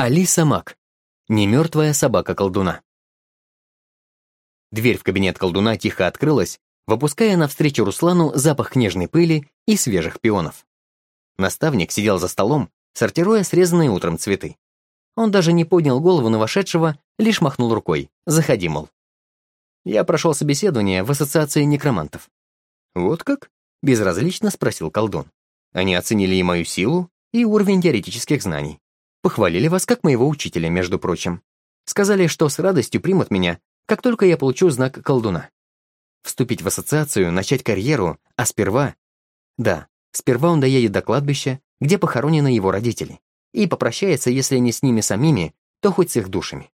Алиса Мак. Немертвая собака колдуна. Дверь в кабинет колдуна тихо открылась, выпуская навстречу Руслану запах нежной пыли и свежих пионов. Наставник сидел за столом, сортируя срезанные утром цветы. Он даже не поднял голову на вошедшего, лишь махнул рукой. «Заходи, мол». Я прошел собеседование в ассоциации некромантов. «Вот как?» — безразлично спросил колдун. Они оценили и мою силу, и уровень теоретических знаний. Похвалили вас как моего учителя, между прочим. Сказали, что с радостью примут меня, как только я получу знак колдуна. Вступить в ассоциацию, начать карьеру, а сперва... Да, сперва он доедет до кладбища, где похоронены его родители, и попрощается, если не с ними самими, то хоть с их душами.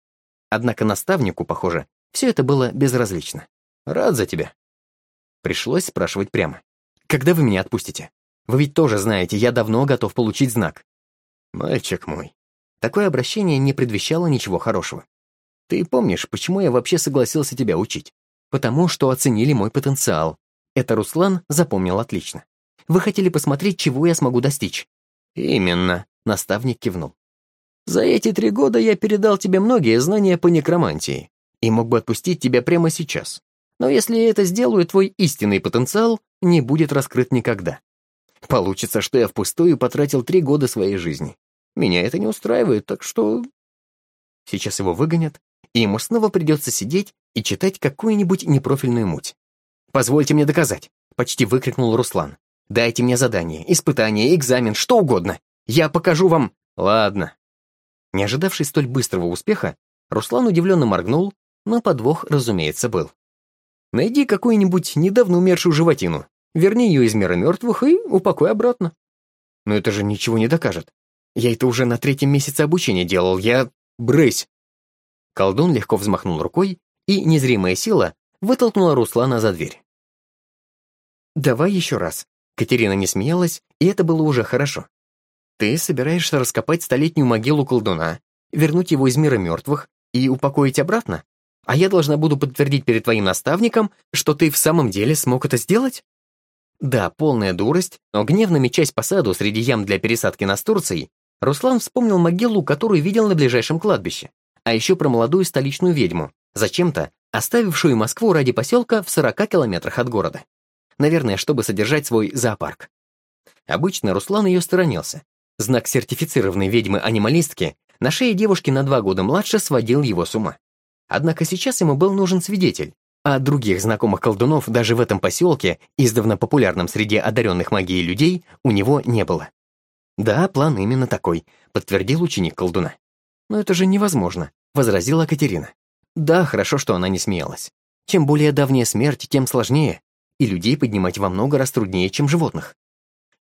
Однако наставнику, похоже, все это было безразлично. Рад за тебя. Пришлось спрашивать прямо. Когда вы меня отпустите? Вы ведь тоже знаете, я давно готов получить знак. «Мальчик мой». Такое обращение не предвещало ничего хорошего. «Ты помнишь, почему я вообще согласился тебя учить? Потому что оценили мой потенциал. Это Руслан запомнил отлично. Вы хотели посмотреть, чего я смогу достичь?» «Именно», — наставник кивнул. «За эти три года я передал тебе многие знания по некромантии и мог бы отпустить тебя прямо сейчас. Но если я это сделаю, твой истинный потенциал не будет раскрыт никогда. Получится, что я впустую потратил три года своей жизни. Меня это не устраивает, так что... Сейчас его выгонят, и ему снова придется сидеть и читать какую-нибудь непрофильную муть. «Позвольте мне доказать», — почти выкрикнул Руслан. «Дайте мне задание, испытание, экзамен, что угодно. Я покажу вам...» «Ладно». Не ожидавший столь быстрого успеха, Руслан удивленно моргнул, но подвох, разумеется, был. «Найди какую-нибудь недавно умершую животину, верни ее из мира мертвых и упакуй обратно». «Но это же ничего не докажет. Я это уже на третьем месяце обучения делал, я... Брысь!» Колдун легко взмахнул рукой, и незримая сила вытолкнула Руслана за дверь. «Давай еще раз». Катерина не смеялась, и это было уже хорошо. «Ты собираешься раскопать столетнюю могилу колдуна, вернуть его из мира мертвых и упокоить обратно? А я должна буду подтвердить перед твоим наставником, что ты в самом деле смог это сделать?» Да, полная дурость, но гневно мечась по саду среди ям для пересадки настурций, Руслан вспомнил могилу, которую видел на ближайшем кладбище, а еще про молодую столичную ведьму, зачем-то оставившую Москву ради поселка в 40 километрах от города. Наверное, чтобы содержать свой зоопарк. Обычно Руслан ее сторонился. Знак сертифицированной ведьмы-анималистки на шее девушки на два года младше сводил его с ума. Однако сейчас ему был нужен свидетель, а других знакомых колдунов даже в этом поселке, издавна популярном среди одаренных магией людей, у него не было. «Да, план именно такой», — подтвердил ученик колдуна. «Но это же невозможно», — возразила Катерина. Да, хорошо, что она не смеялась. Чем более давняя смерть, тем сложнее, и людей поднимать во много раз труднее, чем животных.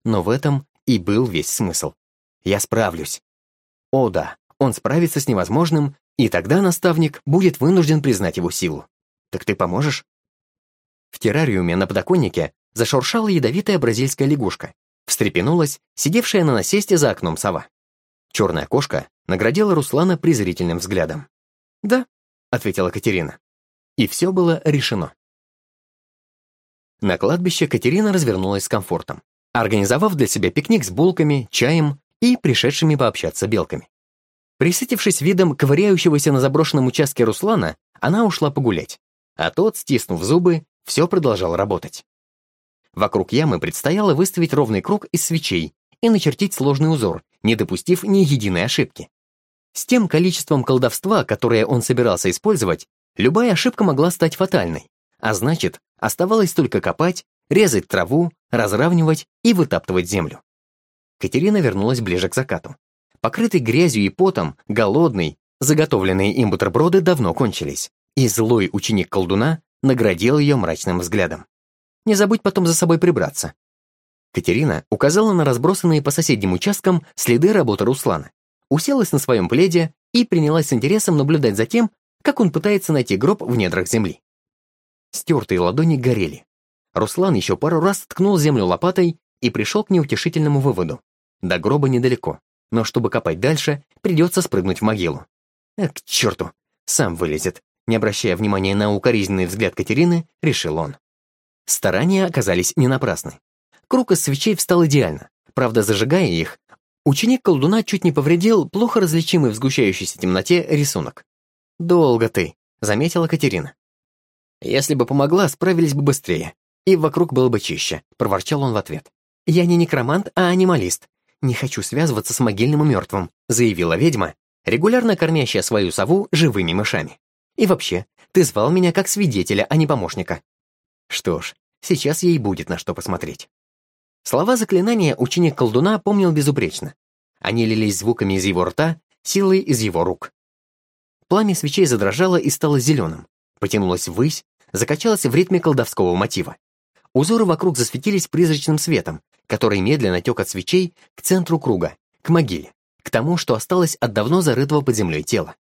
Но в этом и был весь смысл. Я справлюсь. О да, он справится с невозможным, и тогда наставник будет вынужден признать его силу. Так ты поможешь? В террариуме на подоконнике зашуршала ядовитая бразильская лягушка, Встрепенулась, сидевшая на насесте за окном сова. Черная кошка наградила Руслана презрительным взглядом. «Да», — ответила Катерина. И все было решено. На кладбище Катерина развернулась с комфортом, организовав для себя пикник с булками, чаем и пришедшими пообщаться белками. Присытившись видом ковыряющегося на заброшенном участке Руслана, она ушла погулять, а тот, стиснув зубы, все продолжал работать. Вокруг ямы предстояло выставить ровный круг из свечей и начертить сложный узор, не допустив ни единой ошибки. С тем количеством колдовства, которое он собирался использовать, любая ошибка могла стать фатальной, а значит, оставалось только копать, резать траву, разравнивать и вытаптывать землю. Катерина вернулась ближе к закату. Покрытый грязью и потом, голодный, заготовленные им бутерброды давно кончились, и злой ученик колдуна наградил ее мрачным взглядом. Не забудь потом за собой прибраться». Катерина указала на разбросанные по соседним участкам следы работы Руслана, уселась на своем пледе и принялась с интересом наблюдать за тем, как он пытается найти гроб в недрах земли. Стертые ладони горели. Руслан еще пару раз ткнул землю лопатой и пришел к неутешительному выводу. До гроба недалеко, но чтобы копать дальше, придется спрыгнуть в могилу. Эх, к черту, сам вылезет. Не обращая внимания на укоризненный взгляд Катерины, решил он. Старания оказались не напрасны. Круг из свечей встал идеально. Правда, зажигая их, Ученик колдуна чуть не повредил плохо различимый в сгущающейся темноте рисунок. «Долго ты», — заметила Катерина. «Если бы помогла, справились бы быстрее, и вокруг было бы чище», — проворчал он в ответ. «Я не некромант, а анималист. Не хочу связываться с могильным и мертвым», — заявила ведьма, регулярно кормящая свою сову живыми мышами. «И вообще, ты звал меня как свидетеля, а не помощника». Что ж, сейчас ей будет на что посмотреть. Слова заклинания ученик колдуна помнил безупречно. Они лились звуками из его рта, силой из его рук. Пламя свечей задрожало и стало зеленым, потянулось ввысь, закачалось в ритме колдовского мотива. Узоры вокруг засветились призрачным светом, который медленно тек от свечей к центру круга, к могиле, к тому, что осталось от давно зарытого под землей тела.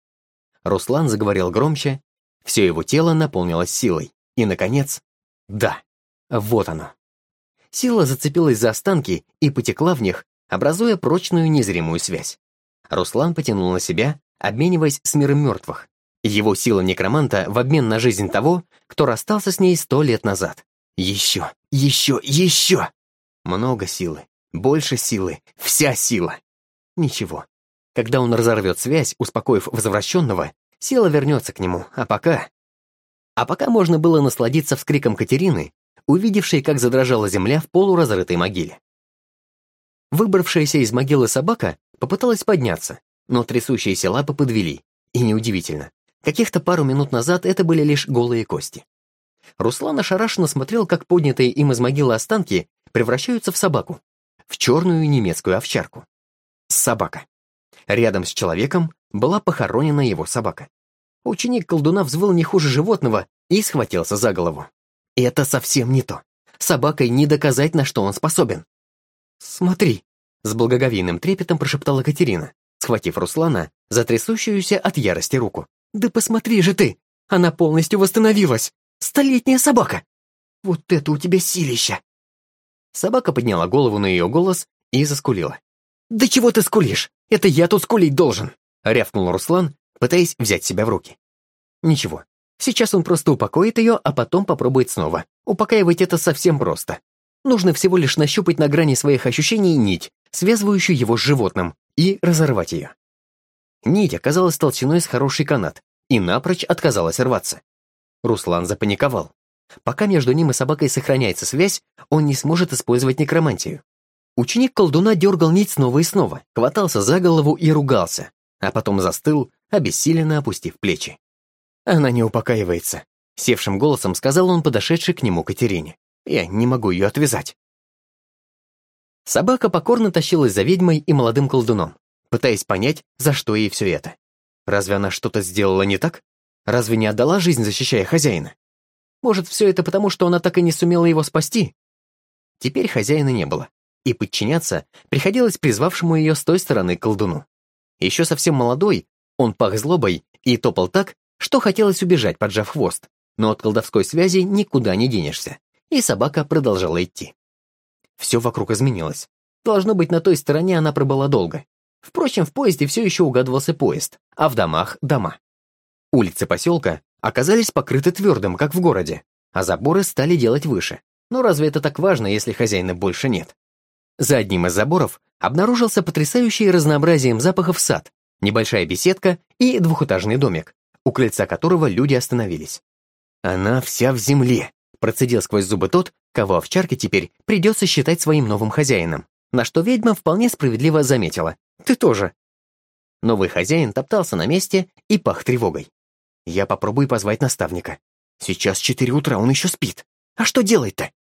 Руслан заговорил громче, все его тело наполнилось силой, и, наконец, да, вот оно. Сила зацепилась за останки и потекла в них, образуя прочную незримую связь. Руслан потянул на себя, обмениваясь с миром мертвых. Его сила некроманта в обмен на жизнь того, кто расстался с ней сто лет назад. Еще, еще, еще! Много силы, больше силы, вся сила. Ничего. Когда он разорвет связь, успокоив возвращенного, сила вернется к нему, а пока... А пока можно было насладиться вскриком Катерины, увидевшей, как задрожала земля в полуразрытой могиле. Выбравшаяся из могилы собака попыталась подняться, но трясущиеся лапы подвели. И неудивительно. Каких-то пару минут назад это были лишь голые кости. Руслан ошарашенно смотрел, как поднятые им из могилы останки превращаются в собаку. В черную немецкую овчарку. Собака. Рядом с человеком была похоронена его собака. Ученик колдуна взвыл не хуже животного и схватился за голову. Это совсем не то. Собакой не доказать, на что он способен. «Смотри», — с благоговейным трепетом прошептала Катерина, схватив Руслана за трясущуюся от ярости руку. «Да посмотри же ты! Она полностью восстановилась! Столетняя собака! Вот это у тебя силища!» Собака подняла голову на ее голос и заскулила. «Да чего ты скулишь? Это я тут скулить должен!» — рявкнул Руслан, пытаясь взять себя в руки. Ничего, сейчас он просто упокоит ее, а потом попробует снова. Упокаивать это совсем просто. Нужно всего лишь нащупать на грани своих ощущений нить, связывающую его с животным, и разорвать ее. Нить оказалась толщиной с хороший канат и напрочь отказалась рваться. Руслан запаниковал. Пока между ним и собакой сохраняется связь, он не сможет использовать некромантию. Ученик колдуна дергал нить снова и снова, хватался за голову и ругался, а потом застыл, обессиленно опустив плечи. «Она не упокаивается», — севшим голосом сказал он подошедший к нему Катерине. «Я не могу ее отвязать». Собака покорно тащилась за ведьмой и молодым колдуном, пытаясь понять, за что ей все это. Разве она что-то сделала не так? Разве не отдала жизнь, защищая хозяина? Может, все это потому, что она так и не сумела его спасти? Теперь хозяина не было, и подчиняться приходилось призвавшему ее с той стороны колдуну. Еще совсем молодой, он пах злобой и топал так, что хотелось убежать, поджав хвост, но от колдовской связи никуда не денешься, и собака продолжала идти. Все вокруг изменилось. Должно быть, на той стороне она пробыла долго. Впрочем, в поезде все еще угадывался поезд, а в домах — дома. Улицы поселка оказались покрыты твердым, как в городе, а заборы стали делать выше. Но разве это так важно, если хозяина больше нет? За одним из заборов обнаружился потрясающий разнообразием запахов сад, небольшая беседка и двухэтажный домик, у крыльца которого люди остановились. «Она вся в земле», — процедил сквозь зубы тот, кого овчарке теперь придется считать своим новым хозяином, на что ведьма вполне справедливо заметила. «Ты тоже». Новый хозяин топтался на месте и пах тревогой. «Я попробую позвать наставника. Сейчас четыре утра, он еще спит. А что делать-то?»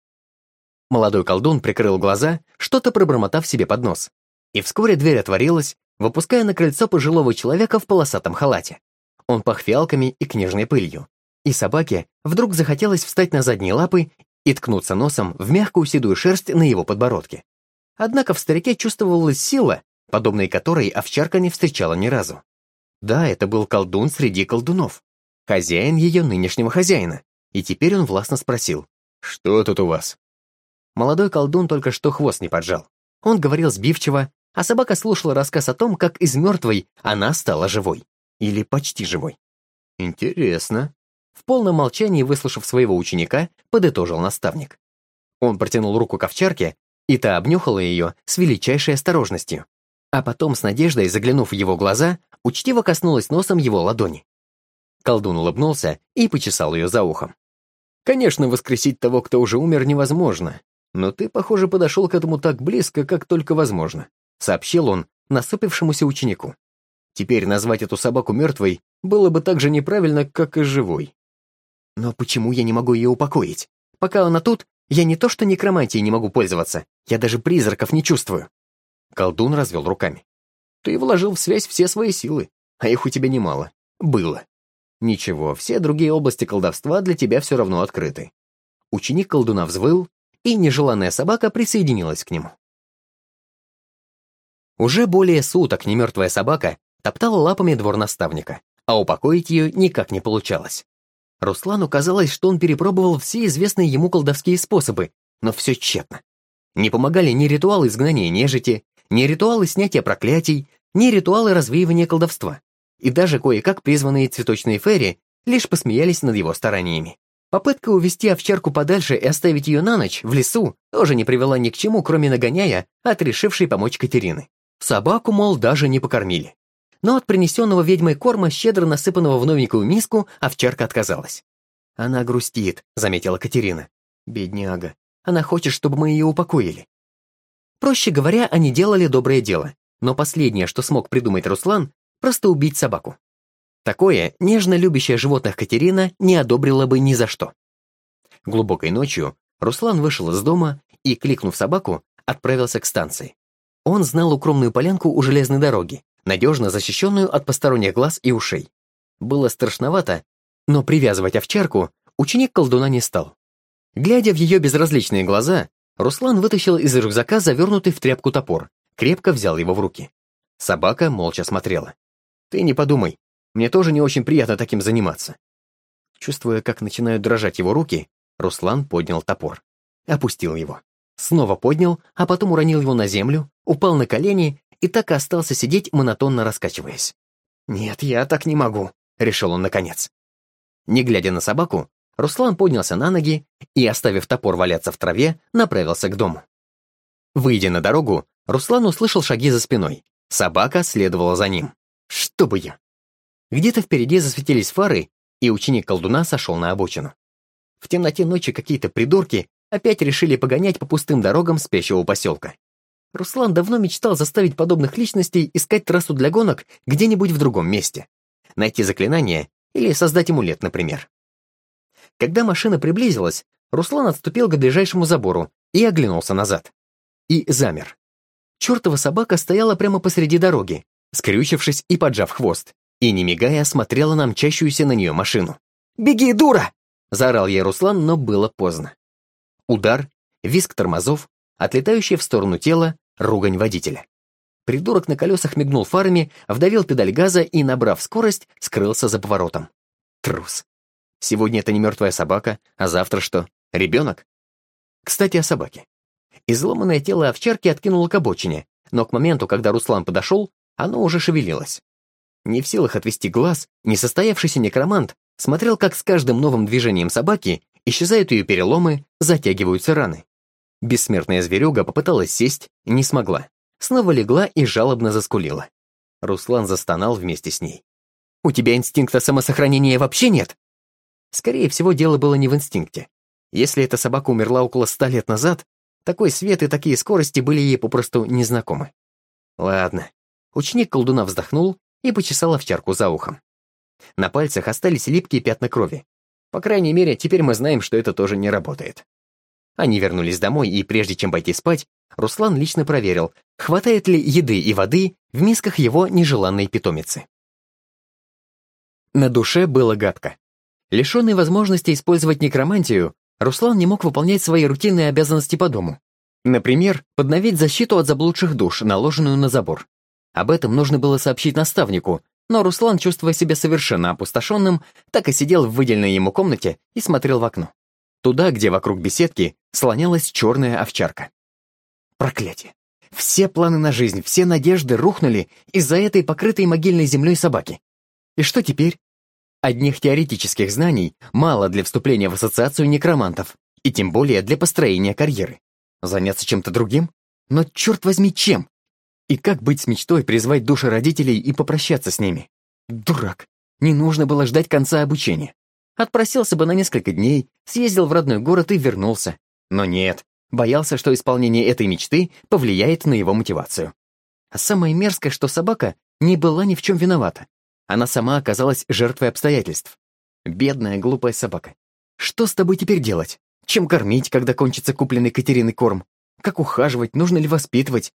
Молодой колдун прикрыл глаза, что-то пробормотав себе под нос. И вскоре дверь отворилась, выпуская на крыльцо пожилого человека в полосатом халате. Он пах фиалками и книжной пылью. И собаке вдруг захотелось встать на задние лапы и ткнуться носом в мягкую седую шерсть на его подбородке. Однако в старике чувствовалась сила, подобной которой овчарка не встречала ни разу. Да, это был колдун среди колдунов. Хозяин ее нынешнего хозяина. И теперь он властно спросил, «Что тут у вас?» Молодой колдун только что хвост не поджал. Он говорил сбивчиво, а собака слушала рассказ о том, как из мертвой она стала живой. Или почти живой. Интересно. В полном молчании, выслушав своего ученика, подытожил наставник. Он протянул руку к овчарке, и та обнюхала ее с величайшей осторожностью. А потом, с надеждой заглянув в его глаза, учтиво коснулась носом его ладони. Колдун улыбнулся и почесал ее за ухом. «Конечно, воскресить того, кто уже умер, невозможно, но ты, похоже, подошел к этому так близко, как только возможно», сообщил он насупившемуся ученику. «Теперь назвать эту собаку мертвой было бы так же неправильно, как и живой». «Но почему я не могу ее упокоить? Пока она тут, я не то что некромантией не могу пользоваться, я даже призраков не чувствую». Колдун развел руками. «Ты вложил в связь все свои силы, а их у тебя немало. Было. Ничего, все другие области колдовства для тебя все равно открыты. Ученик колдуна взвыл, и нежеланная собака присоединилась к нему. Уже более суток немертвая собака топтала лапами двор наставника, а упокоить ее никак не получалось. Руслану казалось, что он перепробовал все известные ему колдовские способы, но все тщетно. Не помогали ни ритуалы изгнания нежити, ни ритуалы снятия проклятий, ни ритуалы развеивания колдовства и даже кое-как призванные цветочные фейри лишь посмеялись над его стараниями. Попытка увести овчарку подальше и оставить ее на ночь в лесу тоже не привела ни к чему, кроме нагоняя от решившей помочь Катерины. Собаку, мол, даже не покормили. Но от принесенного ведьмой корма, щедро насыпанного в новенькую миску, овчарка отказалась. «Она грустит», — заметила Катерина. «Бедняга. Она хочет, чтобы мы ее упокоили». Проще говоря, они делали доброе дело. Но последнее, что смог придумать Руслан, просто убить собаку. Такое нежно любящая животных Катерина не одобрила бы ни за что. Глубокой ночью Руслан вышел из дома и, кликнув собаку, отправился к станции. Он знал укромную полянку у железной дороги, надежно защищенную от посторонних глаз и ушей. Было страшновато, но привязывать овчарку ученик колдуна не стал. Глядя в ее безразличные глаза, Руслан вытащил из рюкзака завернутый в тряпку топор, крепко взял его в руки. Собака молча смотрела. Ты не подумай, мне тоже не очень приятно таким заниматься. Чувствуя, как начинают дрожать его руки, Руслан поднял топор. Опустил его. Снова поднял, а потом уронил его на землю, упал на колени и так и остался сидеть, монотонно раскачиваясь. «Нет, я так не могу», — решил он наконец. Не глядя на собаку, Руслан поднялся на ноги и, оставив топор валяться в траве, направился к дому. Выйдя на дорогу, Руслан услышал шаги за спиной. Собака следовала за ним. Чтобы я. Где-то впереди засветились фары, и ученик колдуна сошел на обочину. В темноте ночи какие-то придурки опять решили погонять по пустым дорогам спящего поселка. Руслан давно мечтал заставить подобных личностей искать трассу для гонок где-нибудь в другом месте. Найти заклинание или создать амулет, например. Когда машина приблизилась, Руслан отступил к ближайшему забору и оглянулся назад. И замер. Чертова собака стояла прямо посреди дороги, скрючившись и поджав хвост, и, не мигая, смотрела на мчащуюся на нее машину. «Беги, дура!» — заорал ей Руслан, но было поздно. Удар, визг тормозов, отлетающее в сторону тела, ругань водителя. Придурок на колесах мигнул фарами, вдавил педаль газа и, набрав скорость, скрылся за поворотом. Трус. Сегодня это не мертвая собака, а завтра что? Ребенок? Кстати, о собаке. Изломанное тело овчарки откинуло к обочине, но к моменту, когда Руслан подошел, оно уже шевелилось. Не в силах отвести глаз, несостоявшийся некромант смотрел, как с каждым новым движением собаки исчезают ее переломы, затягиваются раны. Бессмертная зверюга попыталась сесть, не смогла. Снова легла и жалобно заскулила. Руслан застонал вместе с ней. «У тебя инстинкта самосохранения вообще нет?» Скорее всего, дело было не в инстинкте. Если эта собака умерла около ста лет назад, такой свет и такие скорости были ей попросту незнакомы. Ладно, Ученик колдуна вздохнул и почесал овчарку за ухом. На пальцах остались липкие пятна крови. По крайней мере, теперь мы знаем, что это тоже не работает. Они вернулись домой, и прежде чем пойти спать, Руслан лично проверил, хватает ли еды и воды в мисках его нежеланной питомицы. На душе было гадко. Лишенный возможности использовать некромантию, Руслан не мог выполнять свои рутинные обязанности по дому. Например, подновить защиту от заблудших душ, наложенную на забор. Об этом нужно было сообщить наставнику, но Руслан, чувствуя себя совершенно опустошенным, так и сидел в выделенной ему комнате и смотрел в окно. Туда, где вокруг беседки слонялась черная овчарка. Проклятие. Все планы на жизнь, все надежды рухнули из-за этой покрытой могильной землей собаки. И что теперь? Одних теоретических знаний мало для вступления в ассоциацию некромантов, и тем более для построения карьеры. Заняться чем-то другим? Но черт возьми, чем? И как быть с мечтой призвать души родителей и попрощаться с ними? Дурак. Не нужно было ждать конца обучения. Отпросился бы на несколько дней, съездил в родной город и вернулся. Но нет, боялся, что исполнение этой мечты повлияет на его мотивацию. А самое мерзкое, что собака не была ни в чем виновата. Она сама оказалась жертвой обстоятельств. Бедная, глупая собака. Что с тобой теперь делать? Чем кормить, когда кончится купленный Катериной корм? Как ухаживать, нужно ли воспитывать?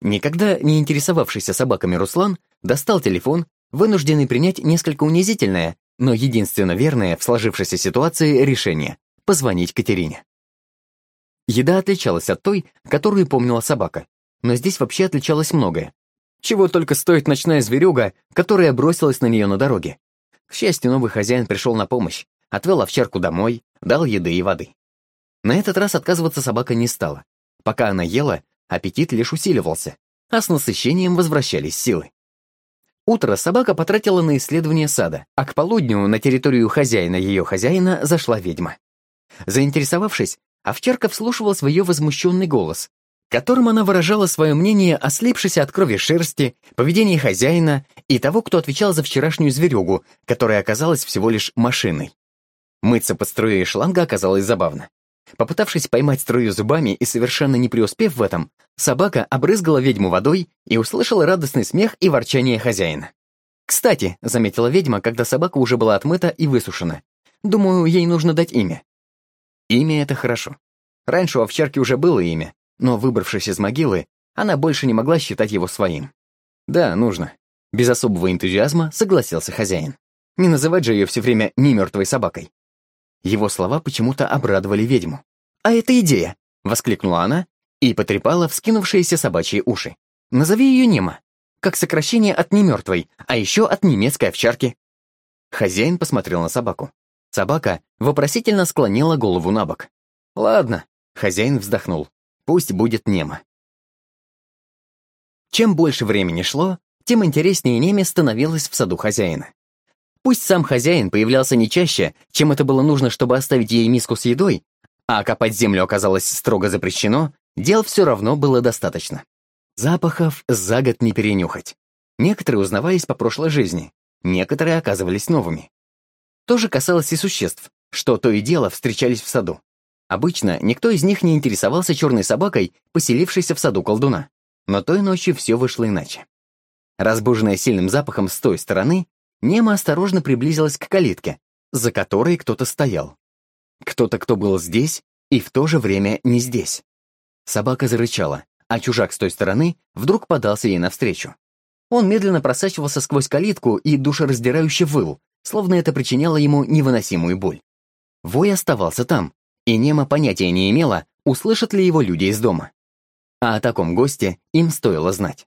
Никогда не интересовавшийся собаками Руслан достал телефон, вынужденный принять несколько унизительное, но единственно верное в сложившейся ситуации решение — позвонить Катерине. Еда отличалась от той, которую помнила собака, но здесь вообще отличалось многое. Чего только стоит ночная зверюга, которая бросилась на нее на дороге. К счастью, новый хозяин пришел на помощь, отвел овчарку домой, дал еды и воды. На этот раз отказываться собака не стала. Пока она ела, аппетит лишь усиливался, а с насыщением возвращались силы. Утро собака потратила на исследование сада, а к полудню на территорию хозяина ее хозяина зашла ведьма. Заинтересовавшись, овчарка вслушивалась в ее возмущенный голос, которым она выражала свое мнение о слипшейся от крови шерсти, поведении хозяина и того, кто отвечал за вчерашнюю зверюгу, которая оказалась всего лишь машиной. Мыться под струей шланга оказалось забавно. Попытавшись поймать струю зубами и совершенно не преуспев в этом, собака обрызгала ведьму водой и услышала радостный смех и ворчание хозяина. «Кстати», — заметила ведьма, когда собака уже была отмыта и высушена, «думаю, ей нужно дать имя». Имя — это хорошо. Раньше у овчарки уже было имя, но, выбравшись из могилы, она больше не могла считать его своим. «Да, нужно». Без особого энтузиазма согласился хозяин. Не называть же ее все время немертвой собакой. Его слова почему-то обрадовали ведьму. «А это идея!» — воскликнула она и потрепала вскинувшиеся собачьи уши. «Назови ее Нема, как сокращение от немертвой, а еще от немецкой овчарки». Хозяин посмотрел на собаку. Собака вопросительно склонила голову на бок. «Ладно», — хозяин вздохнул, — «пусть будет Нема». Чем больше времени шло, тем интереснее Неме становилось в саду хозяина. Пусть сам хозяин появлялся не чаще, чем это было нужно, чтобы оставить ей миску с едой, а копать землю оказалось строго запрещено, дел все равно было достаточно. Запахов за год не перенюхать. Некоторые узнавались по прошлой жизни, некоторые оказывались новыми. То же касалось и существ, что то и дело встречались в саду. Обычно никто из них не интересовался черной собакой, поселившейся в саду колдуна. Но той ночью все вышло иначе. Разбуженная сильным запахом с той стороны, Нема осторожно приблизилась к калитке, за которой кто-то стоял. Кто-то, кто был здесь и в то же время не здесь. Собака зарычала, а чужак с той стороны вдруг подался ей навстречу. Он медленно просачивался сквозь калитку и душераздирающе выл, словно это причиняло ему невыносимую боль. Вой оставался там, и Нема понятия не имела, услышат ли его люди из дома. А о таком госте им стоило знать.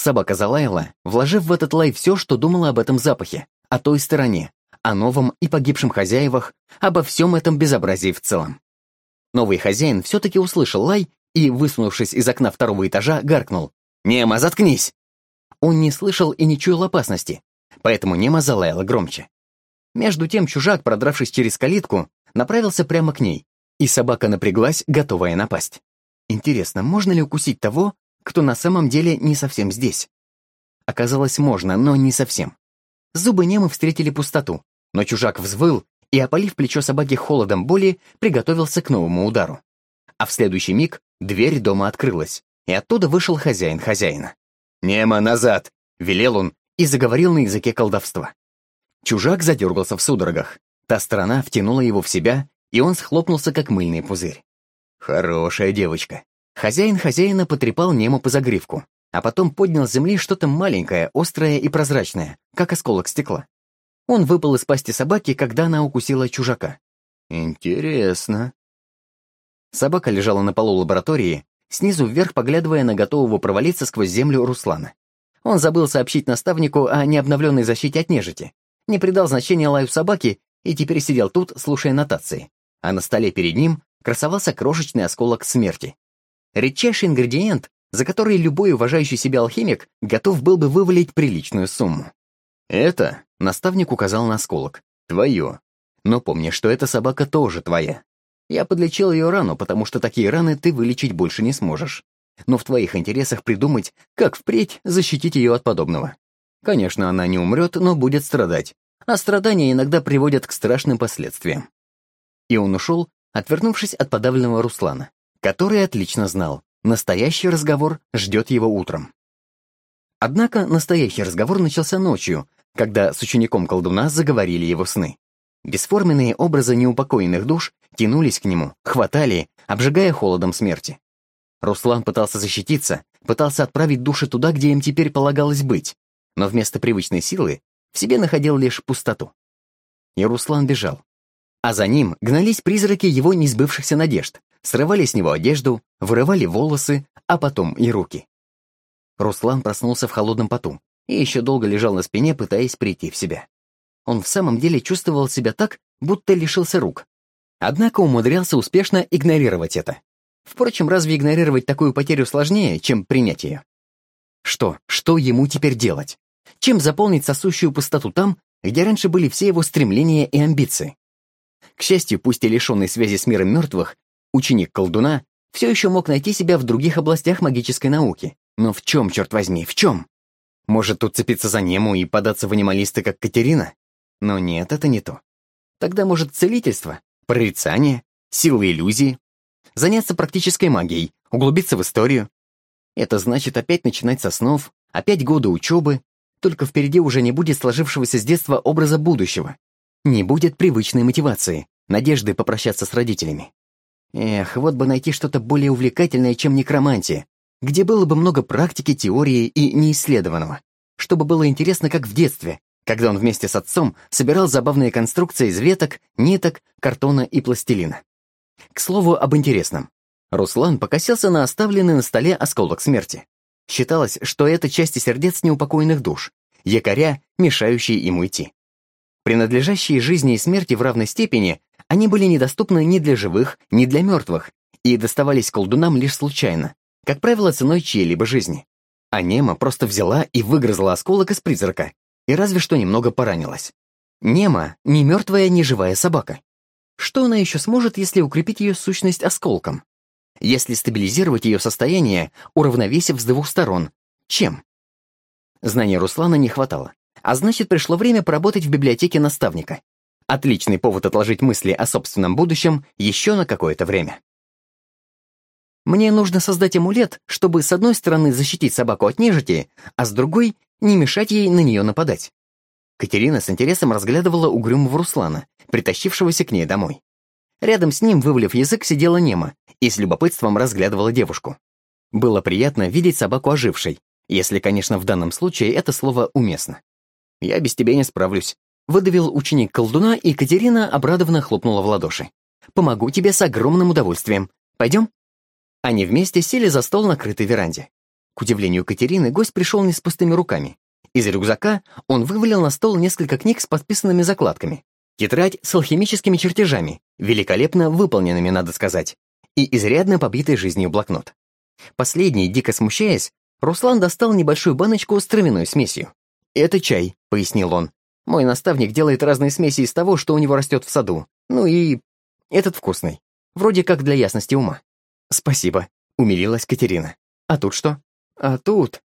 Собака залаяла, вложив в этот лай все, что думала об этом запахе, о той стороне, о новом и погибшем хозяевах, обо всем этом безобразии в целом. Новый хозяин все-таки услышал лай и, высунувшись из окна второго этажа, гаркнул. «Нема, заткнись!» Он не слышал и не чуял опасности, поэтому Нема залаяла громче. Между тем чужак, продравшись через калитку, направился прямо к ней, и собака напряглась, готовая напасть. Интересно, можно ли укусить того, кто на самом деле не совсем здесь. Оказалось, можно, но не совсем. Зубы Немы встретили пустоту, но чужак взвыл и, опалив плечо собаки холодом боли, приготовился к новому удару. А в следующий миг дверь дома открылась, и оттуда вышел хозяин хозяина. «Нема, назад!» — велел он и заговорил на языке колдовства. Чужак задергался в судорогах. Та сторона втянула его в себя, и он схлопнулся, как мыльный пузырь. «Хорошая девочка», Хозяин хозяина потрепал Нему по загривку, а потом поднял с земли что-то маленькое, острое и прозрачное, как осколок стекла. Он выпал из пасти собаки, когда она укусила чужака. «Интересно». Собака лежала на полу лаборатории, снизу вверх поглядывая на готового провалиться сквозь землю Руслана. Он забыл сообщить наставнику о необновленной защите от нежити, не придал значения лаю собаки и теперь сидел тут, слушая нотации. А на столе перед ним красовался крошечный осколок смерти, Редчайший ингредиент, за который любой уважающий себя алхимик готов был бы вывалить приличную сумму. «Это», — наставник указал на осколок, — «твое. Но помни, что эта собака тоже твоя. Я подлечил ее рану, потому что такие раны ты вылечить больше не сможешь. но в твоих интересах придумать, как впредь защитить ее от подобного. Конечно, она не умрет, но будет страдать, а страдания иногда приводят к страшным последствиям. И он ушел, отвернувшись от подавленного Руслана, который отлично знал, настоящий разговор ждет его утром. Однако настоящий разговор начался ночью, когда с учеником колдуна заговорили его сны. Бесформенные образы неупокоенных душ тянулись к нему, хватали, обжигая холодом смерти. Руслан пытался защититься, пытался отправить души туда, где им теперь полагалось быть, но вместо привычной силы в себе находил лишь пустоту. И Руслан бежал. А за ним гнались призраки его несбывшихся надежд, срывали с него одежду, вырывали волосы, а потом и руки. Руслан проснулся в холодном поту и еще долго лежал на спине, пытаясь прийти в себя. Он в самом деле чувствовал себя так, будто лишился рук. Однако умудрялся успешно игнорировать это. Впрочем, разве игнорировать такую потерю сложнее, чем принять ее? Что, что ему теперь делать? Чем заполнить сосущую пустоту там, где раньше были все его стремления и амбиции? К счастью, пусть и лишенный связи с миром мертвых, ученик колдуна все еще мог найти себя в других областях магической науки. Но в чем, черт возьми, в чем? Может, уцепиться за нему и податься в анималисты, как Катерина? Но нет, это не то. Тогда, может, целительство, прорицание, силы иллюзии, заняться практической магией, углубиться в историю. Это значит опять начинать со снов, опять годы учебы, только впереди уже не будет сложившегося с детства образа будущего. Не будет привычной мотивации, надежды попрощаться с родителями. Эх, вот бы найти что-то более увлекательное, чем некромантия, где было бы много практики, теории и неисследованного, чтобы было интересно, как в детстве, когда он вместе с отцом собирал забавные конструкции из веток, ниток, картона и пластилина. К слову об интересном. Руслан покосился на оставленный на столе осколок смерти. Считалось, что это части сердец неупокоенных душ, якоря, мешающие им уйти. Принадлежащие жизни и смерти в равной степени, они были недоступны ни для живых, ни для мертвых, и доставались колдунам лишь случайно, как правило, ценой чьей-либо жизни. А Нема просто взяла и выгрызла осколок из призрака, и разве что немного поранилась. Нема — ни мертвая, ни живая собака. Что она еще сможет, если укрепить ее сущность осколком? Если стабилизировать ее состояние, уравновесив с двух сторон? Чем? Знания Руслана не хватало. А значит, пришло время поработать в библиотеке наставника. Отличный повод отложить мысли о собственном будущем еще на какое-то время. Мне нужно создать амулет, чтобы с одной стороны защитить собаку от нежити, а с другой не мешать ей на нее нападать. Катерина с интересом разглядывала угрюмого Руслана, притащившегося к ней домой. Рядом с ним, вывалив язык, сидела Нема и с любопытством разглядывала девушку. Было приятно видеть собаку ожившей, если, конечно, в данном случае это слово уместно. «Я без тебя не справлюсь», — выдавил ученик колдуна, и Катерина обрадованно хлопнула в ладоши. «Помогу тебе с огромным удовольствием. Пойдем?» Они вместе сели за стол на крытой веранде. К удивлению Катерины, гость пришел не с пустыми руками. Из рюкзака он вывалил на стол несколько книг с подписанными закладками. Тетрадь с алхимическими чертежами, великолепно выполненными, надо сказать, и изрядно побитый жизнью блокнот. Последний, дико смущаясь, Руслан достал небольшую баночку с травяной смесью. «Это чай», — пояснил он. «Мой наставник делает разные смеси из того, что у него растет в саду. Ну и... этот вкусный. Вроде как для ясности ума». «Спасибо», — умилилась Катерина. «А тут что?» А тут...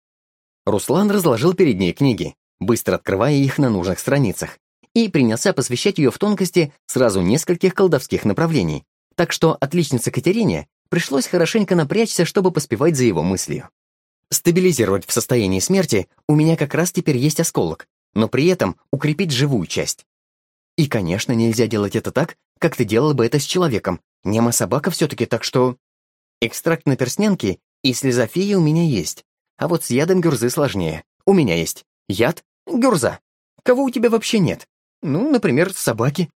Руслан разложил перед ней книги, быстро открывая их на нужных страницах, и принялся посвящать ее в тонкости сразу нескольких колдовских направлений, так что отличнице Катерине пришлось хорошенько напрячься, чтобы поспевать за его мыслью. Стабилизировать в состоянии смерти у меня как раз теперь есть осколок, но при этом укрепить живую часть. И, конечно, нельзя делать это так, как ты делала бы это с человеком. Нема собака все-таки, так что... Экстракт на перстнянке и слеза феи у меня есть. А вот с ядом гюрзы сложнее. У меня есть яд, гюрза. Кого у тебя вообще нет? Ну, например, собаки.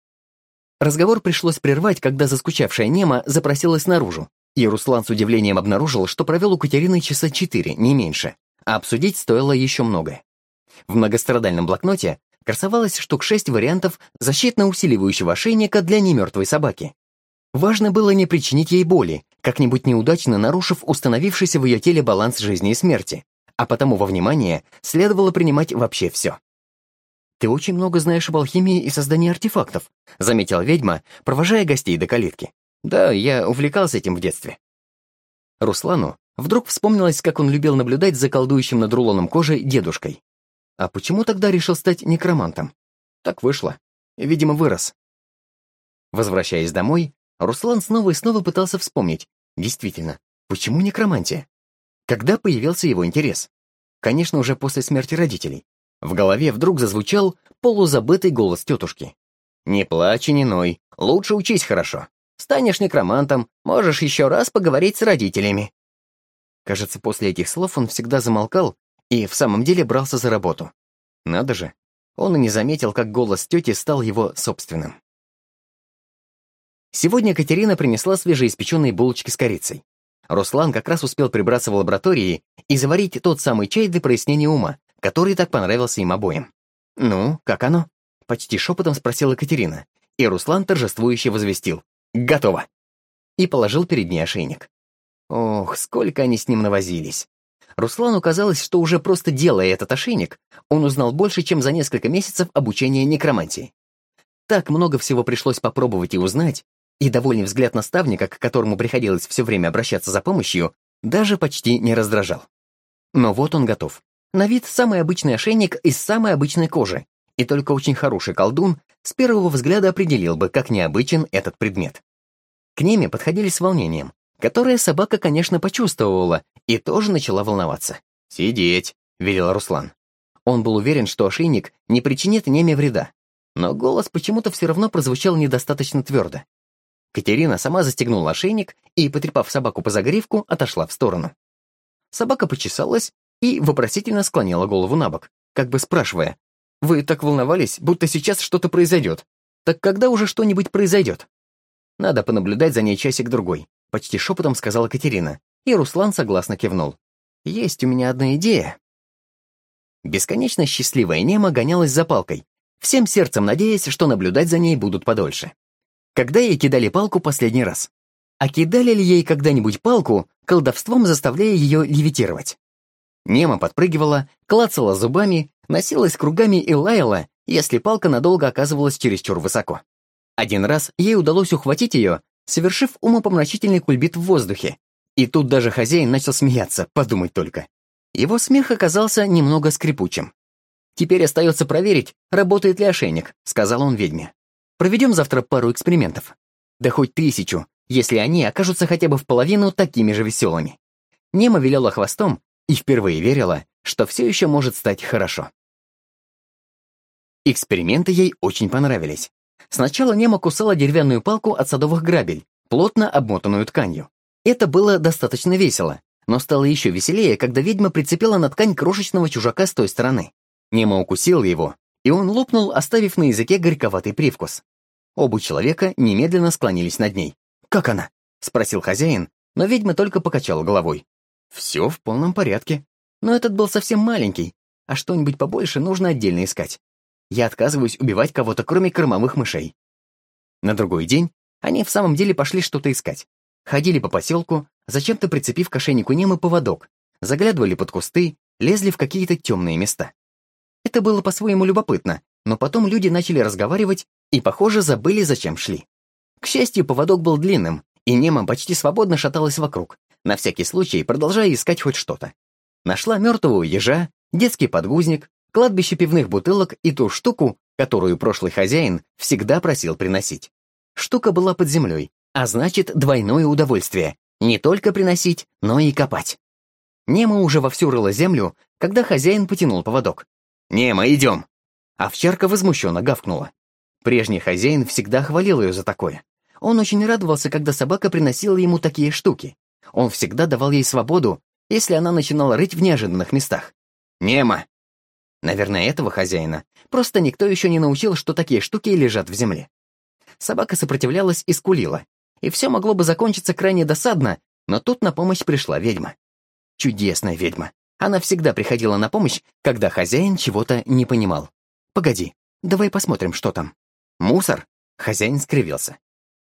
Разговор пришлось прервать, когда заскучавшая Нема запросилась наружу. И Руслан с удивлением обнаружил, что провел у Катерины часа четыре, не меньше. А обсудить стоило еще многое. В многострадальном блокноте красовалось штук шесть вариантов защитно-усиливающего ошейника для немертвой собаки. Важно было не причинить ей боли, как-нибудь неудачно нарушив установившийся в ее теле баланс жизни и смерти, а потому во внимание следовало принимать вообще все. «Ты очень много знаешь об алхимии и создании артефактов», заметила ведьма, провожая гостей до калитки. «Да, я увлекался этим в детстве». Руслану Вдруг вспомнилось, как он любил наблюдать за колдующим над рулоном кожи дедушкой. А почему тогда решил стать некромантом? Так вышло. Видимо, вырос. Возвращаясь домой, Руслан снова и снова пытался вспомнить. Действительно, почему некромантия? Когда появился его интерес? Конечно, уже после смерти родителей. В голове вдруг зазвучал полузабытый голос тетушки. «Не плачь и не ной, лучше учись хорошо. Станешь некромантом, можешь еще раз поговорить с родителями». Кажется, после этих слов он всегда замолкал и в самом деле брался за работу. Надо же, он и не заметил, как голос тети стал его собственным. Сегодня Катерина принесла свежеиспеченные булочки с корицей. Руслан как раз успел прибраться в лаборатории и заварить тот самый чай для прояснения ума, который так понравился им обоим. «Ну, как оно?» — почти шепотом спросила Катерина, и Руслан торжествующе возвестил. «Готово!» И положил перед ней ошейник. Ох, сколько они с ним навозились. Руслану казалось, что уже просто делая этот ошейник, он узнал больше, чем за несколько месяцев обучения некромантии. Так много всего пришлось попробовать и узнать, и довольный взгляд наставника, к которому приходилось все время обращаться за помощью, даже почти не раздражал. Но вот он готов. На вид самый обычный ошейник из самой обычной кожи, и только очень хороший колдун с первого взгляда определил бы, как необычен этот предмет. К Неме подходили с волнением, которое собака, конечно, почувствовала и тоже начала волноваться. «Сидеть», — велел Руслан. Он был уверен, что ошейник не причинит Неме вреда, но голос почему-то все равно прозвучал недостаточно твердо. Катерина сама застегнула ошейник и, потрепав собаку по загривку, отошла в сторону. Собака почесалась и вопросительно склонила голову на бок, как бы спрашивая, «Вы так волновались, будто сейчас что-то произойдет. Так когда уже что-нибудь произойдет?» «Надо понаблюдать за ней часик-другой», — почти шепотом сказала Катерина, и Руслан согласно кивнул. «Есть у меня одна идея». Бесконечно счастливая Нема гонялась за палкой, всем сердцем надеясь, что наблюдать за ней будут подольше. Когда ей кидали палку последний раз? А кидали ли ей когда-нибудь палку, колдовством заставляя ее левитировать? Нема подпрыгивала, клацала зубами, носилась кругами и лаяла, если палка надолго оказывалась чересчур высоко. Один раз ей удалось ухватить ее, совершив умопомрачительный кульбит в воздухе. И тут даже хозяин начал смеяться, подумать только. Его смех оказался немного скрипучим. «Теперь остается проверить, работает ли ошейник», — сказал он ведьме. «Проведем завтра пару экспериментов. Да хоть тысячу, если они окажутся хотя бы в половину такими же веселыми». Нема виляла хвостом, и впервые верила, что все еще может стать хорошо. Эксперименты ей очень понравились. Сначала Нема кусала деревянную палку от садовых грабель, плотно обмотанную тканью. Это было достаточно весело, но стало еще веселее, когда ведьма прицепила на ткань крошечного чужака с той стороны. Нема укусил его, и он лопнул, оставив на языке горьковатый привкус. Оба человека немедленно склонились над ней. «Как она?» — спросил хозяин, но ведьма только покачала головой. Все в полном порядке. Но этот был совсем маленький, а что-нибудь побольше нужно отдельно искать. Я отказываюсь убивать кого-то, кроме кормовых мышей. На другой день они в самом деле пошли что-то искать. Ходили по поселку, зачем-то прицепив к ошейнику Немы поводок, заглядывали под кусты, лезли в какие-то темные места. Это было по-своему любопытно, но потом люди начали разговаривать и, похоже, забыли, зачем шли. К счастью, поводок был длинным, и Нема почти свободно шаталась вокруг, на всякий случай продолжая искать хоть что-то. Нашла мертвого ежа, детский подгузник, кладбище пивных бутылок и ту штуку, которую прошлый хозяин всегда просил приносить. Штука была под землей, а значит, двойное удовольствие. Не только приносить, но и копать. Нема уже вовсю рыла землю, когда хозяин потянул поводок. «Нема, идем!» Овчарка возмущенно гавкнула. Прежний хозяин всегда хвалил ее за такое. Он очень радовался, когда собака приносила ему такие штуки. Он всегда давал ей свободу, если она начинала рыть в неожиданных местах. «Нема!» Наверное, этого хозяина просто никто еще не научил, что такие штуки лежат в земле. Собака сопротивлялась и скулила, и все могло бы закончиться крайне досадно, но тут на помощь пришла ведьма. Чудесная ведьма. Она всегда приходила на помощь, когда хозяин чего-то не понимал. «Погоди, давай посмотрим, что там». «Мусор?» Хозяин скривился.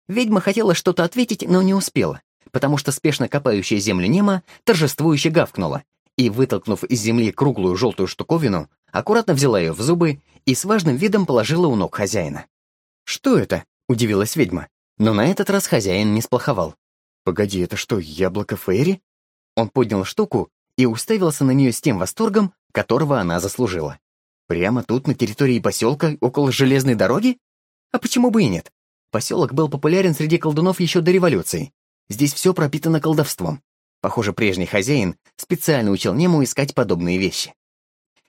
Ведьма хотела что-то ответить, но не успела потому что спешно копающая землю Нема торжествующе гавкнула и, вытолкнув из земли круглую желтую штуковину, аккуратно взяла ее в зубы и с важным видом положила у ног хозяина. «Что это?» — удивилась ведьма. Но на этот раз хозяин не сплоховал. «Погоди, это что, яблоко Фейри?» Он поднял штуку и уставился на нее с тем восторгом, которого она заслужила. Прямо тут, на территории поселка, около железной дороги? А почему бы и нет? Поселок был популярен среди колдунов еще до революции. Здесь все пропитано колдовством. Похоже, прежний хозяин специально учил Нему искать подобные вещи.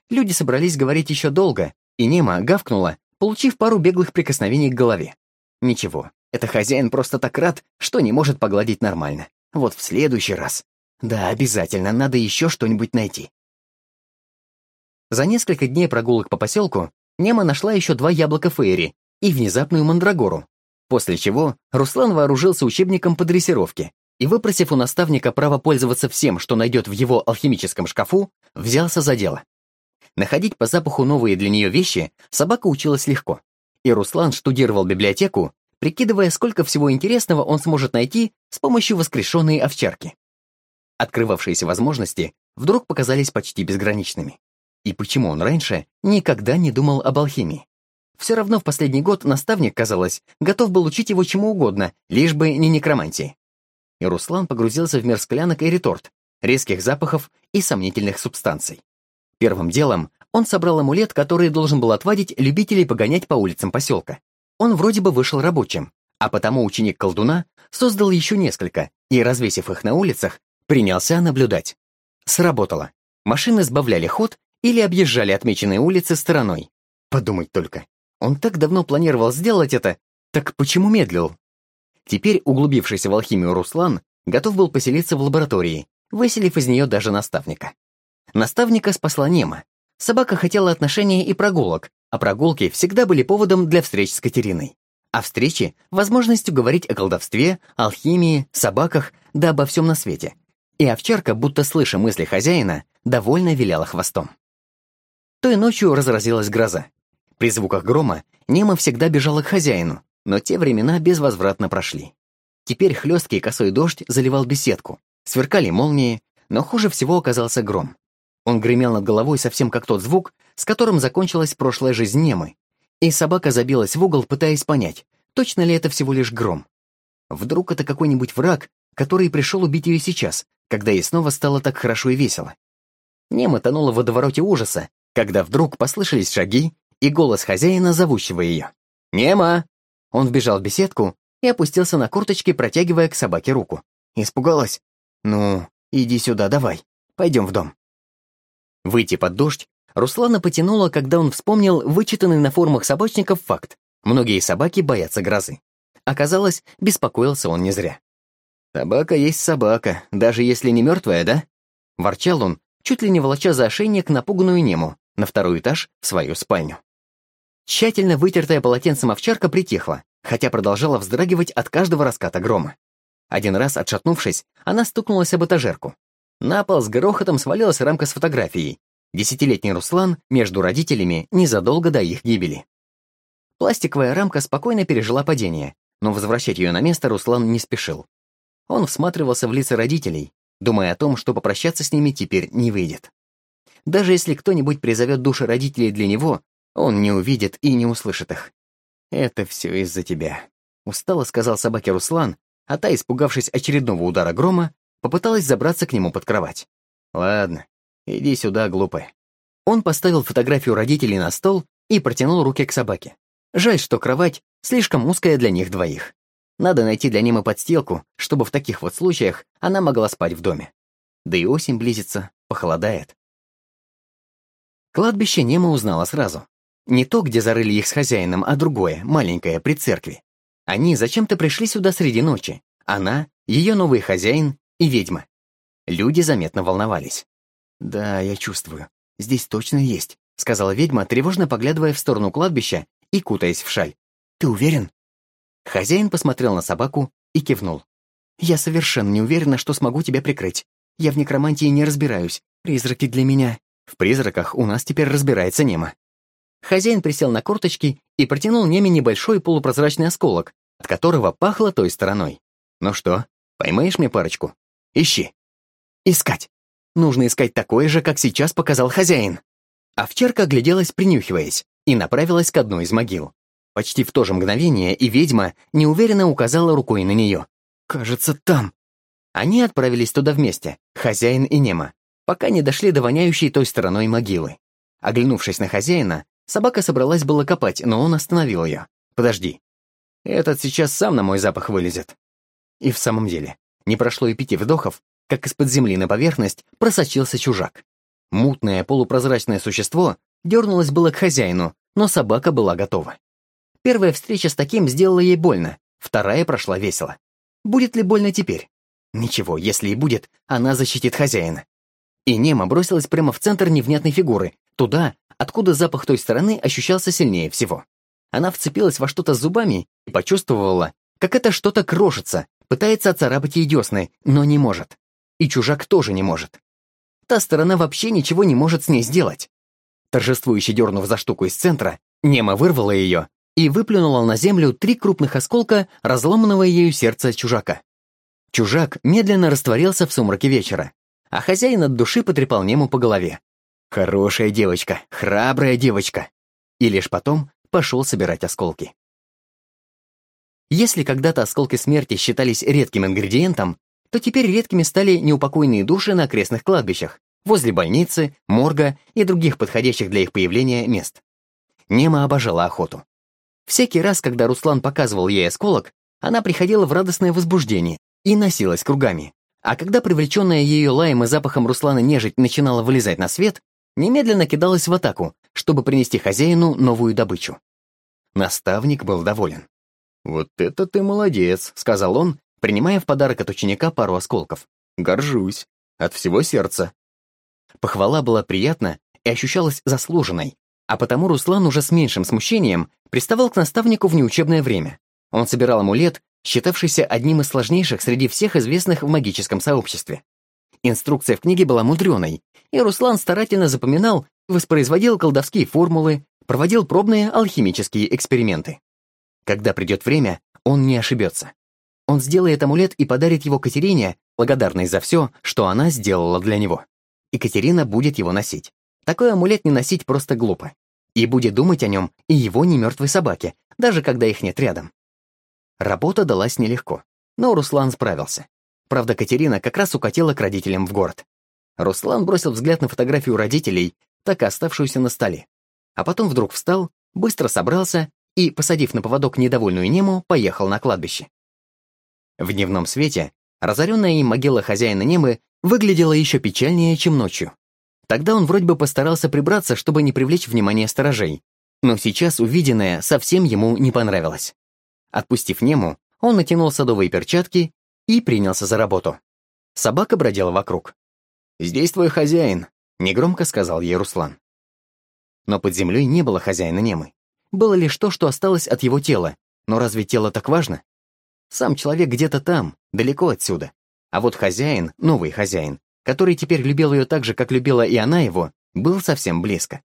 Люди собрались говорить еще долго, и Нема гавкнула, получив пару беглых прикосновений к голове. Ничего, это хозяин просто так рад, что не может погладить нормально. Вот в следующий раз. Да, обязательно, надо еще что-нибудь найти. За несколько дней прогулок по поселку Нема нашла еще два яблока Фейри и внезапную мандрагору, после чего Руслан вооружился учебником по дрессировке и, выпросив у наставника право пользоваться всем, что найдет в его алхимическом шкафу, взялся за дело. Находить по запаху новые для нее вещи собака училась легко, и Руслан штудировал библиотеку, прикидывая, сколько всего интересного он сможет найти с помощью воскрешенной овчарки. Открывавшиеся возможности вдруг показались почти безграничными. И почему он раньше никогда не думал об алхимии? Все равно в последний год наставник, казалось, готов был учить его чему угодно, лишь бы не некромантии. И Руслан погрузился в мир склянок и реторт, резких запахов и сомнительных субстанций. Первым делом он собрал амулет, который должен был отвадить любителей погонять по улицам поселка. Он вроде бы вышел рабочим, а потому ученик колдуна создал еще несколько и, развесив их на улицах, принялся наблюдать. Сработало. Машины сбавляли ход или объезжали отмеченные улицы стороной. Подумать только. Он так давно планировал сделать это, так почему медлил? Теперь, углубившийся в алхимию Руслан, готов был поселиться в лаборатории, выселив из нее даже наставника. Наставника спасла Нема. Собака хотела отношения и прогулок, а прогулки всегда были поводом для встреч с Катериной. А встречи — возможностью говорить о колдовстве, алхимии, собаках, да обо всем на свете. И овчарка, будто слыша мысли хозяина, довольно виляла хвостом. Той ночью разразилась гроза. При звуках грома Нема всегда бежала к хозяину, но те времена безвозвратно прошли. Теперь хлесткий косой дождь заливал беседку, сверкали молнии, но хуже всего оказался гром. Он гремел над головой совсем как тот звук, с которым закончилась прошлая жизнь Немы, и собака забилась в угол, пытаясь понять, точно ли это всего лишь гром. Вдруг это какой-нибудь враг, который пришел убить ее сейчас, когда ей снова стало так хорошо и весело. Нема тонула в водовороте ужаса, когда вдруг послышались шаги и голос хозяина, зовущего ее. «Нема!» Он вбежал в беседку и опустился на курточки, протягивая к собаке руку. Испугалась? «Ну, иди сюда, давай. Пойдем в дом». Выйти под дождь Руслана потянула, когда он вспомнил вычитанный на форумах собачников факт. Многие собаки боятся грозы. Оказалось, беспокоился он не зря. «Собака есть собака, даже если не мертвая, да?» Ворчал он, чуть ли не волоча за ошейник напуганную Нему, на второй этаж в свою спальню. Тщательно вытертая полотенцем овчарка притихла, хотя продолжала вздрагивать от каждого раската грома. Один раз, отшатнувшись, она стукнулась об этажерку. На пол с грохотом свалилась рамка с фотографией. Десятилетний Руслан между родителями незадолго до их гибели. Пластиковая рамка спокойно пережила падение, но возвращать ее на место Руслан не спешил. Он всматривался в лица родителей, думая о том, что попрощаться с ними теперь не выйдет. Даже если кто-нибудь призовет души родителей для него, он не увидит и не услышит их. «Это все из-за тебя», — устало сказал собаке Руслан, а та, испугавшись очередного удара грома, попыталась забраться к нему под кровать. «Ладно, иди сюда, глупая». Он поставил фотографию родителей на стол и протянул руки к собаке. Жаль, что кровать слишком узкая для них двоих. Надо найти для Немы подстилку, чтобы в таких вот случаях она могла спать в доме. Да и осень близится, похолодает. Кладбище Нема узнала сразу. Не то, где зарыли их с хозяином, а другое, маленькое, при церкви. Они зачем-то пришли сюда среди ночи. Она, ее новый хозяин и ведьма. Люди заметно волновались. «Да, я чувствую. Здесь точно есть», — сказала ведьма, тревожно поглядывая в сторону кладбища и кутаясь в шаль. «Ты уверен?» Хозяин посмотрел на собаку и кивнул. «Я совершенно не уверена, что смогу тебя прикрыть. Я в некромантии не разбираюсь. Призраки для меня в призраках у нас теперь разбирается Нема. Хозяин присел на корточки и протянул Неме небольшой полупрозрачный осколок, от которого пахло той стороной. «Ну что, поймаешь мне парочку? Ищи». «Искать. Нужно искать такое же, как сейчас показал хозяин». Овчарка огляделась, принюхиваясь, и направилась к одной из могил. Почти в то же мгновение и ведьма неуверенно указала рукой на нее. «Кажется, там». Они отправились туда вместе, хозяин и Нема, пока не дошли до воняющей той стороной могилы. Оглянувшись на хозяина, собака собралась было копать, но он остановил ее. «Подожди. Этот сейчас сам на мой запах вылезет». И в самом деле, не прошло и пяти вдохов, как из-под земли на поверхность просочился чужак. Мутное полупрозрачное существо дернулось было к хозяину, но собака была готова. Первая встреча с таким сделала ей больно, вторая прошла весело. Будет ли больно теперь? Ничего, если и будет, она защитит хозяина. И Нема бросилась прямо в центр невнятной фигуры, туда, откуда запах той стороны ощущался сильнее всего. Она вцепилась во что-то зубами и почувствовала, как это что-то крошится, пытается оцарапать ей десны, но не может. И чужак тоже не может. Та сторона вообще ничего не может с ней сделать. Торжествующе дернув за штуку из центра, Нема вырвала ее и выплюнула на землю три крупных осколка разломанного ею сердца чужака. Чужак медленно растворился в сумраке вечера, а хозяин от души потрепал Нему по голове. «Хорошая девочка, храбрая девочка!» И лишь потом пошел собирать осколки. Если когда-то осколки смерти считались редким ингредиентом, то теперь редкими стали неупокойные души на окрестных кладбищах, возле больницы, морга и других подходящих для их появления мест. Нема обожала охоту. Всякий раз, когда Руслан показывал ей осколок, она приходила в радостное возбуждение и носилась кругами. А когда привлеченная ее лаем и запахом Руслана нежить начинала вылезать на свет, немедленно кидалась в атаку, чтобы принести хозяину новую добычу. Наставник был доволен. «Вот это ты молодец», — сказал он, принимая в подарок от ученика пару осколков. «Горжусь. От всего сердца». Похвала была приятна и ощущалась заслуженной, а потому Руслан уже с меньшим смущением приставал к наставнику в неучебное время. Он собирал амулет, считавшийся одним из сложнейших среди всех известных в магическом сообществе. Инструкция в книге была мудреной, и Руслан старательно запоминал, воспроизводил колдовские формулы, проводил пробные алхимические эксперименты. Когда придет время, он не ошибется. Он сделает амулет и подарит его Катерине, благодарной за все, что она сделала для него. И Катерина будет его носить. Такой амулет не носить просто глупо. И будет думать о нем и его немертвой собаке, даже когда их нет рядом. Работа далась нелегко, но Руслан справился. Правда, Катерина как раз укатила к родителям в город. Руслан бросил взгляд на фотографию родителей, так и оставшуюся на столе. А потом вдруг встал, быстро собрался и, посадив на поводок недовольную Нему, поехал на кладбище. В дневном свете разоренная им могила хозяина Немы выглядела еще печальнее, чем ночью. Тогда он вроде бы постарался прибраться, чтобы не привлечь внимание сторожей, но сейчас увиденное совсем ему не понравилось. Отпустив Нему, он натянул садовые перчатки и принялся за работу. Собака бродила вокруг. «Здесь твой хозяин», — негромко сказал ей Руслан. Но под землей не было хозяина Немы. Было лишь то, что осталось от его тела. Но разве тело так важно? Сам человек где-то там, далеко отсюда. А вот хозяин, новый хозяин, который теперь любил ее так же, как любила и она его, был совсем близко.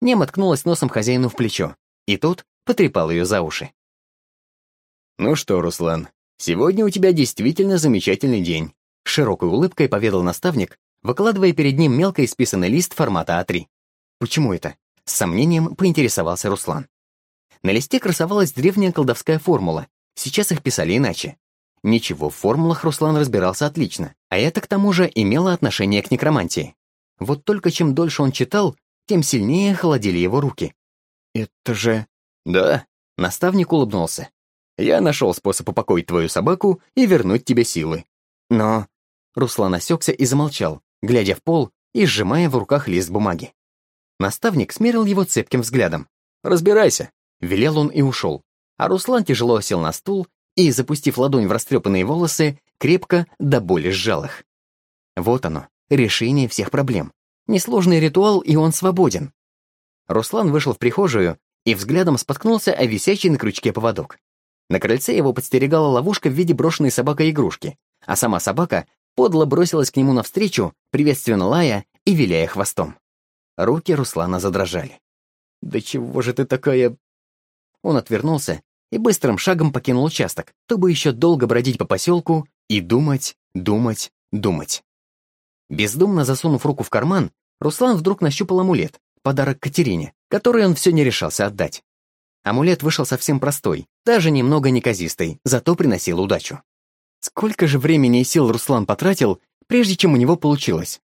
Нема ткнулась носом хозяину в плечо, и тот потрепал ее за уши. «Ну что, Руслан, сегодня у тебя действительно замечательный день», широкой улыбкой поведал наставник, выкладывая перед ним мелко исписанный лист формата А3. «Почему это?» — с сомнением поинтересовался Руслан. На листе красовалась древняя колдовская формула, Сейчас их писали иначе. Ничего, в формулах Руслан разбирался отлично, а это, к тому же, имело отношение к некромантии. Вот только чем дольше он читал, тем сильнее холодили его руки. «Это же...» «Да», — наставник улыбнулся. «Я нашел способ упокоить твою собаку и вернуть тебе силы». «Но...» Руслан осекся и замолчал, глядя в пол и сжимая в руках лист бумаги. Наставник смерил его цепким взглядом. «Разбирайся», — велел он и ушел, а Руслан тяжело сел на стул и, запустив ладонь в растрепанные волосы, крепко до боли сжал их. Вот оно, решение всех проблем. Несложный ритуал, и он свободен. Руслан вышел в прихожую и взглядом споткнулся о висящий на крючке поводок. На крыльце его подстерегала ловушка в виде брошенной собакой-игрушки, а сама собака подло бросилась к нему навстречу, приветственно лая и виляя хвостом. Руки Руслана задрожали. «Да чего же ты такая...» Он отвернулся и быстрым шагом покинул участок, чтобы еще долго бродить по поселку и думать, думать, думать. Бездумно засунув руку в карман, Руслан вдруг нащупал амулет, подарок Катерине, который он все не решался отдать. Амулет вышел совсем простой, даже немного неказистый, зато приносил удачу. Сколько же времени и сил Руслан потратил, прежде чем у него получилось?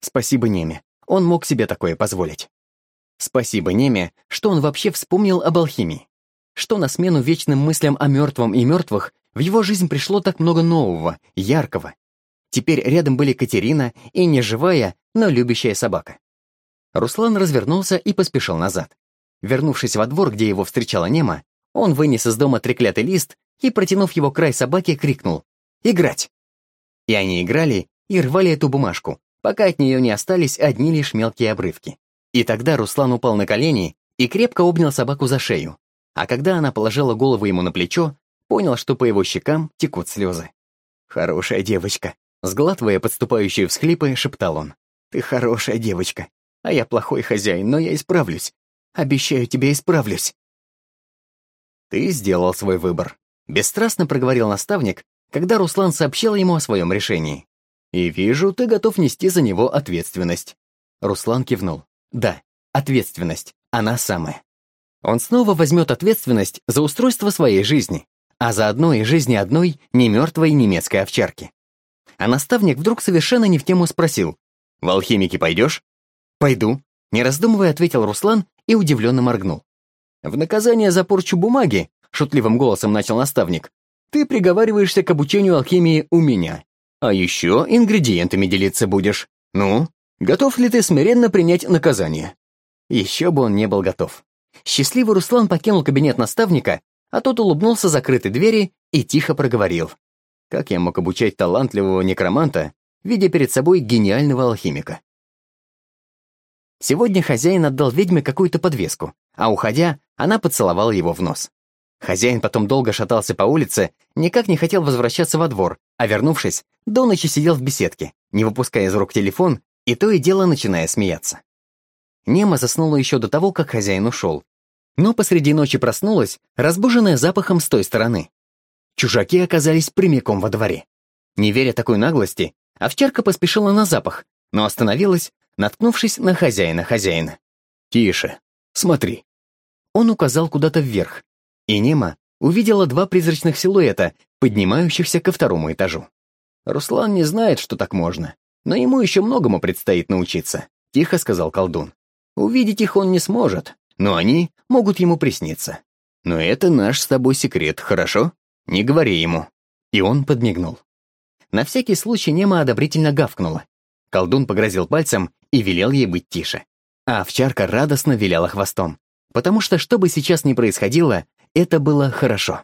Спасибо Неме, он мог себе такое позволить. Спасибо Неме, что он вообще вспомнил об алхимии. Что на смену вечным мыслям о мертвом и мертвых в его жизнь пришло так много нового, яркого. Теперь рядом были Катерина и неживая, но любящая собака. Руслан развернулся и поспешил назад. Вернувшись во двор, где его встречала Нема, он вынес из дома треклятый лист и, протянув его край собаке, крикнул «Играть!». И они играли и рвали эту бумажку, пока от нее не остались одни лишь мелкие обрывки. И тогда Руслан упал на колени и крепко обнял собаку за шею, а когда она положила голову ему на плечо, понял, что по его щекам текут слезы. «Хорошая девочка», — сглатывая подступающие всхлипы, шептал он. «Ты хорошая девочка, а я плохой хозяин, но я исправлюсь. Обещаю тебе, исправлюсь». «Ты сделал свой выбор», — бесстрастно проговорил наставник, когда Руслан сообщил ему о своем решении. «И вижу, ты готов нести за него ответственность». Руслан кивнул. «Да, ответственность, она самая». Он снова возьмет ответственность за устройство своей жизни, а заодно и жизни одной немертвой немецкой овчарки. А наставник вдруг совершенно не в тему спросил, «В алхимики пойдешь?» «Пойду», — не раздумывая ответил Руслан и удивленно моргнул. «В наказание за порчу бумаги», — шутливым голосом начал наставник, «ты приговариваешься к обучению алхимии у меня. А еще ингредиентами делиться будешь. Ну, готов ли ты смиренно принять наказание?» Еще бы он не был готов. Счастливый Руслан покинул кабинет наставника, а тот улыбнулся закрытой двери и тихо проговорил. Как я мог обучать талантливого некроманта, видя перед собой гениального алхимика? Сегодня хозяин отдал ведьме какую-то подвеску, а уходя, она поцеловала его в нос. Хозяин потом долго шатался по улице, никак не хотел возвращаться во двор, а вернувшись, до ночи сидел в беседке, не выпуская из рук телефон и то и дело начиная смеяться. Нема заснула еще до того, как хозяин ушел. Но посреди ночи проснулась, разбуженная запахом с той стороны. Чужаки оказались прямиком во дворе. Не веря такой наглости, овчарка поспешила на запах, но остановилась, наткнувшись на хозяина хозяина. «Тише, смотри». Он указал куда-то вверх, и Нема увидела два призрачных силуэта, поднимающихся ко второму этажу. «Руслан не знает, что так можно, но ему еще многому предстоит научиться», — тихо сказал колдун. Увидеть их он не сможет, но они могут ему присниться. Но это наш с тобой секрет, хорошо? Не говори ему». И он подмигнул. На всякий случай Нема одобрительно гавкнула. Колдун погрозил пальцем и велел ей быть тише. А овчарка радостно виляла хвостом. Потому что, что бы сейчас ни происходило, это было хорошо.